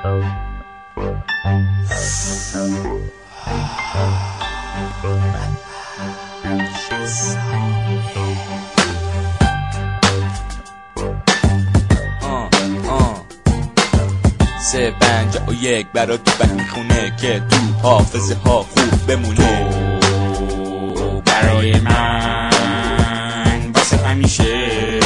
سه پنج و یک برا تو بک می‌خونه که تو حافظه ها خوب بمونه. برای من واسه همیشه.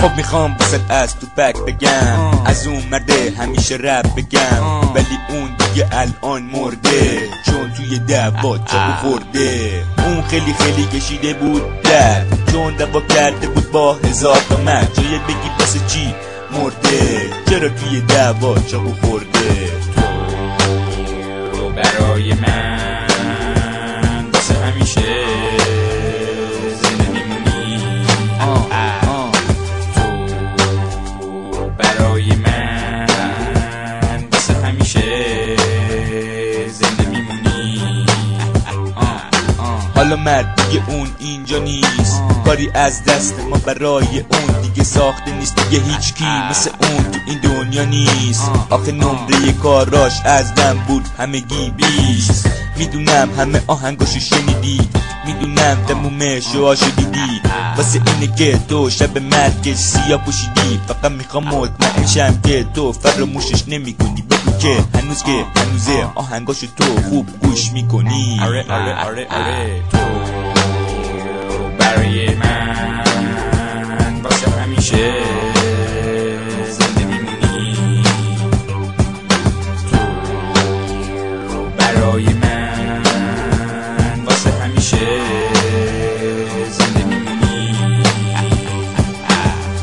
خب می‌خوام بسد از تو بک بگم. از اون مرده همیشه رب بگم. ولی اون دیگه الان مرده. چون توی دعوا چاقو خورده اون خیلی خیلی کشیده بود در. چون دعوا کرده بود با هزار تا مرد. جای بگی بس چی مرده؟ چرا توی دعوا چاقو خورده تو برای من واسه همیشه برای من. واسه همیشه زنده میمونی. حالا مرد دیگه اون اینجا نیست. کاری از دست ما برای اون دیگه ساخته نیست. دیگه هیچ کی. مثل اون تو این دنیا نیست. آخه نمره کاراش از من بود همگی بیست. می‌دونم همه آهنگاشو شنیدی. می‌دونم تموم شوهاشو دیدی. واسه اینه که تو شب مرگش سیاه پوشیدی. فقط می‌خوام مطمئن شم که تو فراموشش نمی کنی بگو که هنوز که هنوزه آهنگاشو تو خوب گوش می‌کنی. آره آره آره آره تو.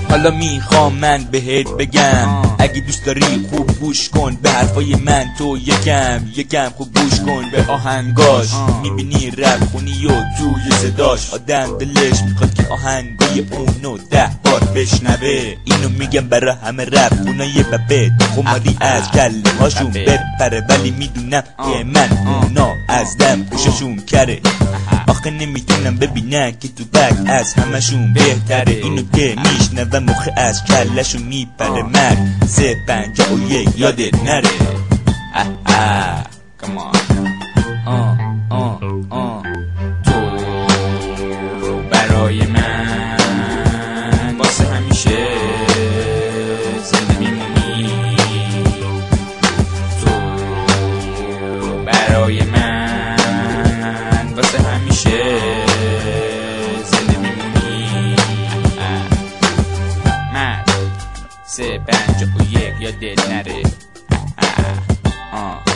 حالا می‌خوام من بهت بگم. اگه دوست داری خوب گوش کن به حرفای من تو یکم یکم خوب گوش کن به آهنگاش آه. می‌بینی رب خونی و توی صداش آدم دلش می‌خواد که آهنگای اونو ده بار بشنوه. اینو میگم برا همه رب. خونای ببه. خماری از کله هاشون. بپره. ولی می‌دونم که آه. من آه. اونا از دم گوششون کره. آخه نمی‌تونم ببینن که تو بک از همشون بهتره. اینو که میشنوم مخه از کلشون میپره. آه. مرد سه پنجاه و یک. یادت نره. اه اه Come on. آه. Bence bu yek ya deli neri ha, ha.